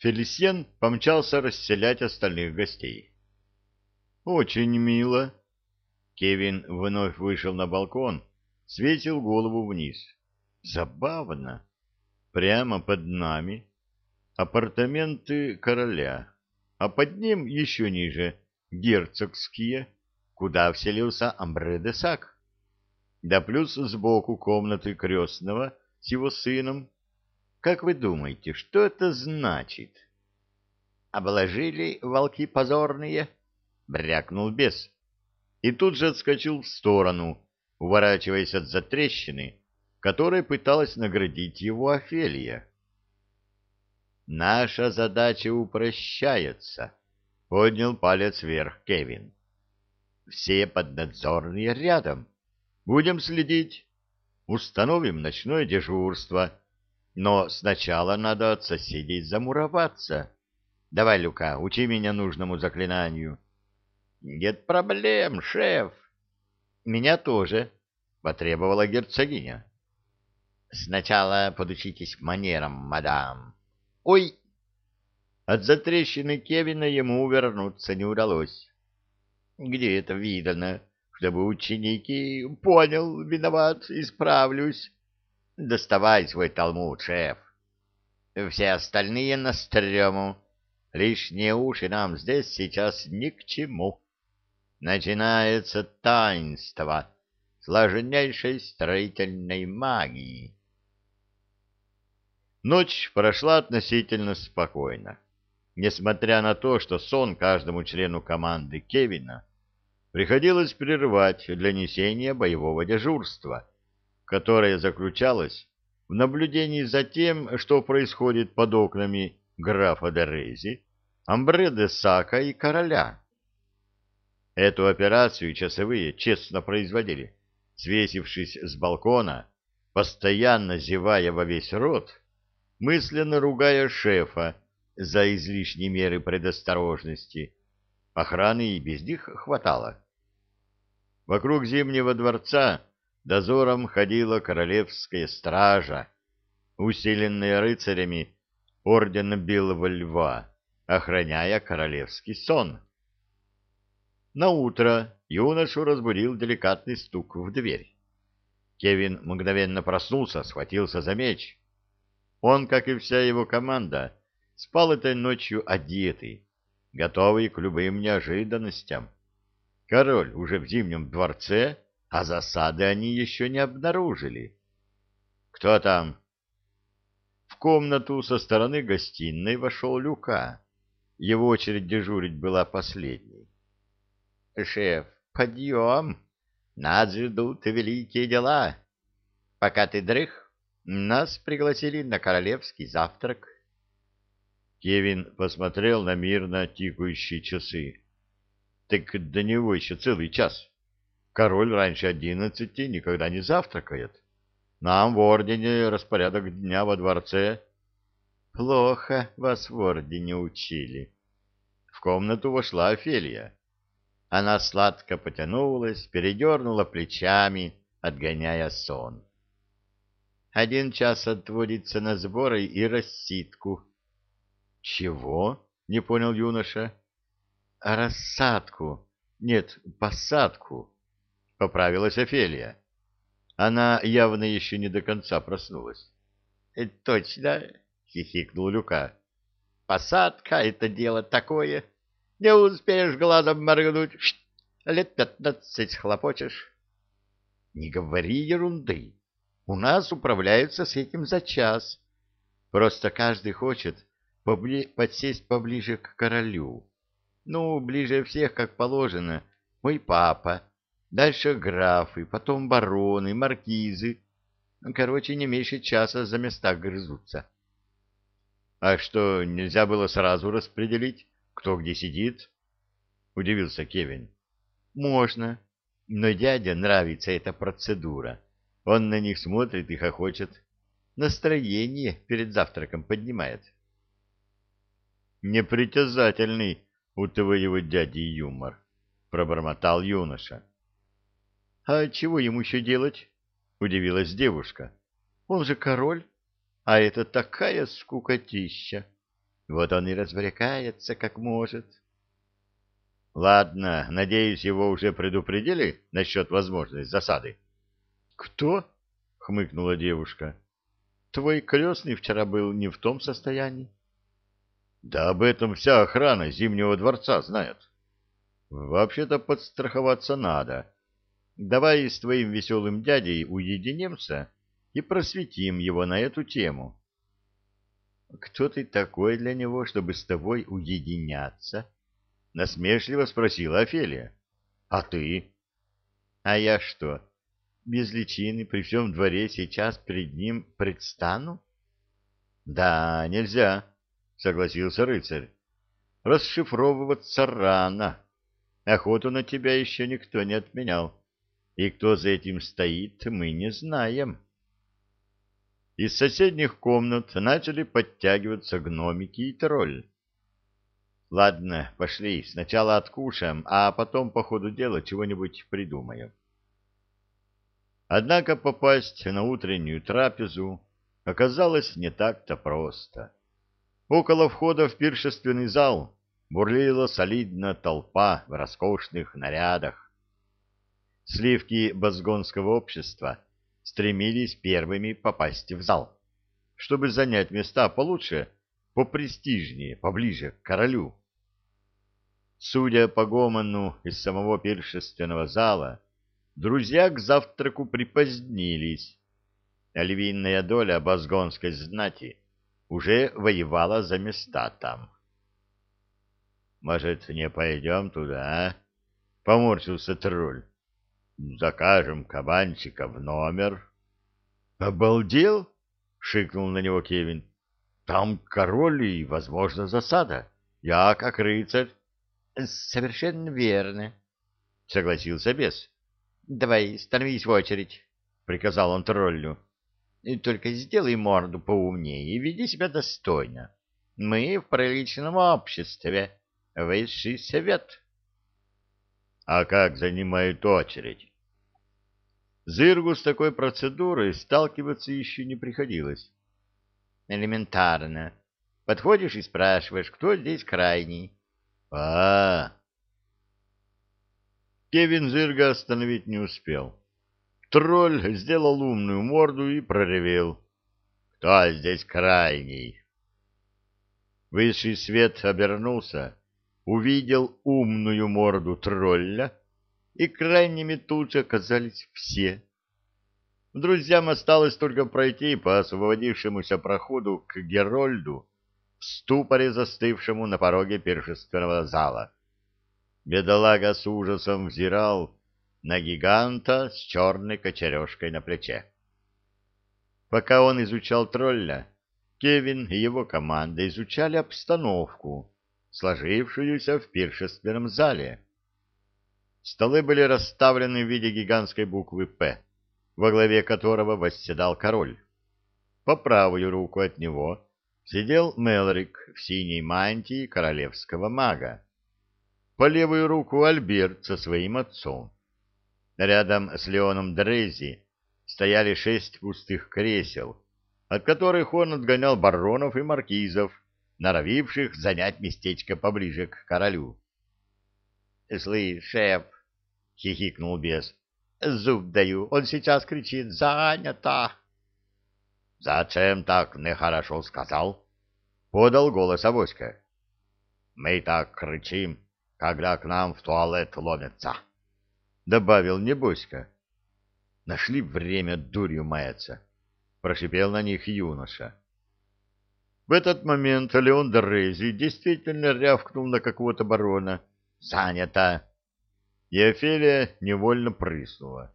Фелисьен помчался расселять остальных гостей. «Очень мило». Кевин вновь вышел на балкон, светил голову вниз. «Забавно. Прямо под нами апартаменты короля, а под ним еще ниже герцогские, куда вселился Амбре де Сак. Да плюс сбоку комнаты крестного с его сыном. Как вы думаете, что это значит? Обложили волки позорные? Брякнул бес. И тут же отскочил в сторону, уворачиваясь от затрещины, которой пыталась наградить его Офелия. Наша задача упрощается, поднял палец вверх Кевин. Все поднадзорные рядом. Будем следить. Установим ночное дежурство. Но сначала надо от соседей замуроваться. Давай, Люка, учи меня нужному заклинанию. Нет проблем, шеф. Меня тоже, потребовала герцогиня. Сначала подучитесь манерам, мадам. Ой! От затрещины Кевина ему увернуться не удалось. Где это видано, чтобы ученики... Понял, виноват, исправлюсь. Доставай свой талмуд, шеф. Все остальные на стрёму. Лишние уши нам здесь сейчас ни к чему. Начинается таинство сложнейшей строительной магии. Ночь прошла относительно спокойно, несмотря на то, что сон каждому члену команды Кевина приходилось прерывать для несения боевого дежурства, которое заключалось в наблюдении за тем, что происходит под окнами графа Дерези, Амбре де Сака и короля. Эту операцию часовые честно производили, свесившись с балкона, постоянно зевая во весь рот, мысленно ругая шефа за излишние меры предосторожности, Охраны и без них хватало. Вокруг Зимнего дворца дозором ходила королевская стража, усиленная рыцарями ордена Белого Льва, охраняя королевский сон. На утро юношу разбудил деликатный стук в дверь. Кевин мгновенно проснулся, схватился за меч. Он, как и вся его команда, спал этой ночью одетый, готовый к любым неожиданностям. Король уже в Зимнем дворце, а засады они еще не обнаружили. «Кто там?» В комнату со стороны гостиной вошел Люка. Его очередь дежурить была последней. «Шеф, подъем! Нас ждут великие дела. Пока ты дрых, нас пригласили на королевский завтрак». Кевин посмотрел на мирно тикающие часы. Так до него еще целый час. Король раньше одиннадцати никогда не завтракает. Нам в ордене распорядок дня во дворце. Плохо вас в ордене учили. В комнату вошла Офелия. Она сладко потянулась, передернула плечами, отгоняя сон. Один час отводится на сборы и рассидку, чего? Не понял юноша. Рассадку. Нет, посадку. Поправилась Офелия. Она явно еще не до конца проснулась. «Э, точно, хихикнул Люка. Посадка — это дело такое. Не успеешь глазом моргнуть. Лет пятнадцать хлопочешь. Не говори ерунды. У нас управляются с этим за час. Просто каждый хочет побли... подсесть поближе к королю. Ну, ближе всех, как положено, мой папа, дальше графы, потом бароны, маркизы. Короче, не меньше часа за места грызутся. А что, нельзя было сразу распределить, кто где сидит? Удивился Кевин. Можно, но дяде нравится эта процедура. Он на них смотрит и хохочет. Настроение перед завтраком поднимает. — непритязательный у твоего дяди юмор, — пробормотал юноша. — А чего ему еще делать? — удивилась девушка. — Он же король, а это такая скукотища. Вот он и развлекается, как может. Ладно, надеюсь, его уже предупредили насчет возможной засады. Кто? хмыкнула девушка. Твой крестный вчера был не в том состоянии. Да об этом вся охрана Зимнего дворца знает. Вообще-то подстраховаться надо. Давай с твоим веселым дядей уединимся и просветим его на эту тему. Кто ты такой для него, чтобы с тобой уединяться? Насмешливо спросила Офелия. А ты? А я что, без личины при всем дворе сейчас перед ним предстану? Да, нельзя, согласился рыцарь. Расшифровываться рано. Охоту на тебя еще никто не отменял. И кто за этим стоит, мы не знаем. Из соседних комнат начали подтягиваться гномики и тролль. Ладно, пошли, сначала откушаем, а потом по ходу дела чего-нибудь придумаем. Однако попасть на утреннюю трапезу оказалось не так-то просто. Около входа в пиршественный зал бурлила солидная толпа в роскошных нарядах. Сливки базгонского общества стремились первыми попасть в зал, чтобы занять места получше, попрестижнее, поближе к королю. Судя по гомону из самого пиршественного зала, друзья к завтраку припозднились, львиная доля базгонской знати уже воевала за места там. «Может, не пойдем туда, а?» — поморщился тролль. «Закажем кабанчика в номер». «Обалдел?» — шикнул на него Кевин. «Там король и, возможно, засада. Я, как рыцарь». «Совершенно верно», — согласился бес. Давай, становись в очередь, — приказал он троллю. — Только сделай морду поумнее и веди себя достойно. Мы в приличном обществе, высший совет. — А как занимают очередь? Зыргу с такой процедурой сталкиваться еще не приходилось. — Элементарно. Подходишь и спрашиваешь, кто здесь крайний. — А, Кевин Зырга остановить не успел. Тролль сделал умную морду и проревел. «Кто здесь крайний?» Высший свет обернулся, увидел умную морду тролля, и крайними тут же оказались все. Друзьям осталось только пройти по освободившемуся проходу к Герольду, в ступоре застывшему на пороге пиршественного зала. Бедолага с ужасом взирал на гиганта с черной кочережкой на плече. Пока он изучал тролля, Кевин и его команда изучали обстановку, сложившуюся в пиршественном зале. Столы были расставлены в виде гигантской буквы «П», во главе которого восседал король. По правую руку от него сидел Мелрик в синей мантии королевского мага по левую руку Альберт со своим отцом. Рядом с Леоном Дрези стояли шесть пустых кресел, от которых он отгонял баронов и маркизов, норовивших занять местечко поближе к королю. — Слышь, шеф, — хихикнул бес, — зуб даю, он сейчас кричит «Занято!» — Зачем так нехорошо сказал? — подал голос Авоська. — Мы так кричим, когда к нам в туалет ломятся, — добавил Небоська. Нашли время дурью маяться, — прошипел на них юноша. В этот момент Леон Дорези действительно рявкнул на какого-то барона. «Занято!» И Офелия невольно прыснула.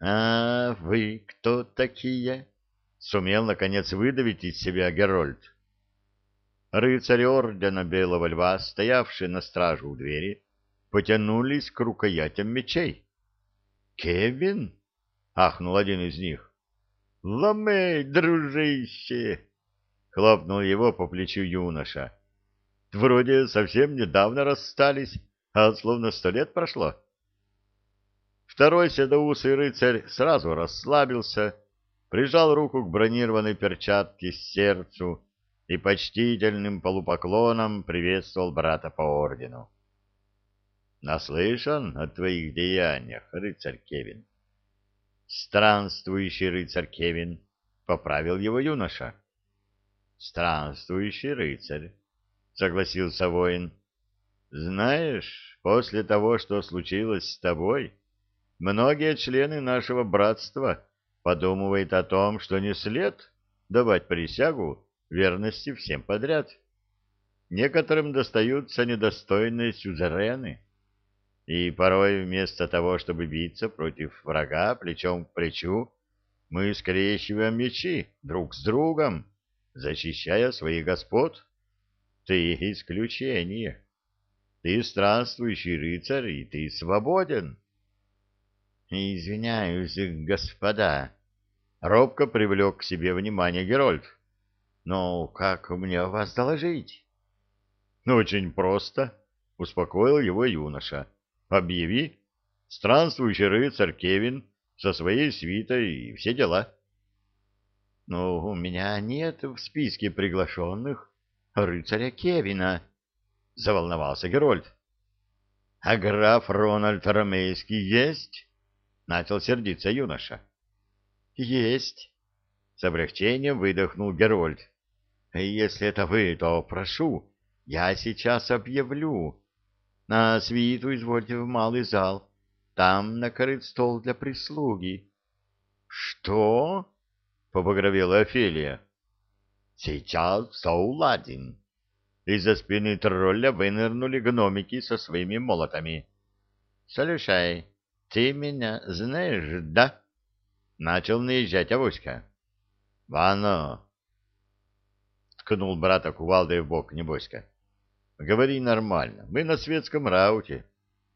«А вы кто такие?» — сумел, наконец, выдавить из себя Герольд. Рыцари ордена Белого Льва, стоявшие на страже у двери, потянулись к рукоятям мечей. «Кевин?» — ахнул один из них. «Ломей, дружище!» — хлопнул его по плечу юноша. «Вроде совсем недавно расстались, а словно сто лет прошло». Второй седоусый рыцарь сразу расслабился, прижал руку к бронированной перчатке к сердцу и почтительным полупоклоном приветствовал брата по ордену. «Наслышан о твоих деяниях, рыцарь Кевин?» «Странствующий рыцарь Кевин», — поправил его юноша. «Странствующий рыцарь», — согласился воин. «Знаешь, после того, что случилось с тобой, многие члены нашего братства подумывают о том, что не след давать присягу верности всем подряд. Некоторым достаются недостойные сюзерены, и порой вместо того, чтобы биться против врага плечом к плечу, мы скрещиваем мечи друг с другом, защищая своих господ. Ты исключение. Ты странствующий рыцарь, и ты свободен. Извиняюсь, господа. Робко привлек к себе внимание Герольд. «Ну, как мне вас доложить?» «Ну, «Очень просто», — успокоил его юноша. «Объяви, странствующий рыцарь Кевин со своей свитой и все дела». «Ну, у меня нет в списке приглашенных рыцаря Кевина», — заволновался Герольд. «А граф Рональд Ромейский есть?» — начал сердиться юноша. «Есть», — с облегчением выдохнул Герольд. Если это вы, то прошу, я сейчас объявлю. На свиту извольте в малый зал. Там накрыт стол для прислуги. — Что? — побагровела Офелия. — Сейчас все уладим. Из-за спины тролля вынырнули гномики со своими молотами. — Слушай, ты меня знаешь, да? — начал наезжать Авоська. — Вано, ткнул брата кувалдой в бок Небоська. — Говори нормально, мы на светском рауте.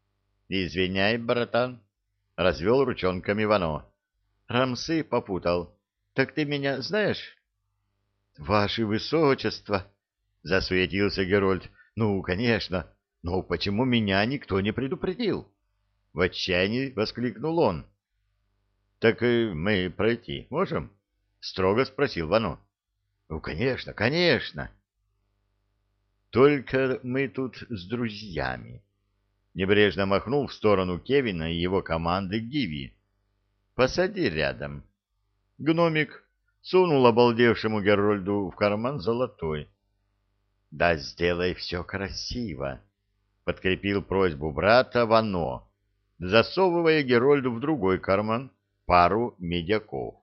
— Извиняй, братан, — развел ручонками Вано. — Рамсы попутал. Так ты меня знаешь? — Ваше Высочество, — засуетился Герольд. — Ну, конечно, но почему меня никто не предупредил? В отчаянии воскликнул он. — Так мы пройти можем? — строго спросил Вано. Ну, конечно, конечно. Только мы тут с друзьями. Небрежно махнул в сторону Кевина и его команды Гиви. Посади рядом. Гномик сунул обалдевшему Герольду в карман золотой. Да сделай все красиво, подкрепил просьбу брата Вано, засовывая Герольду в другой карман пару медяков.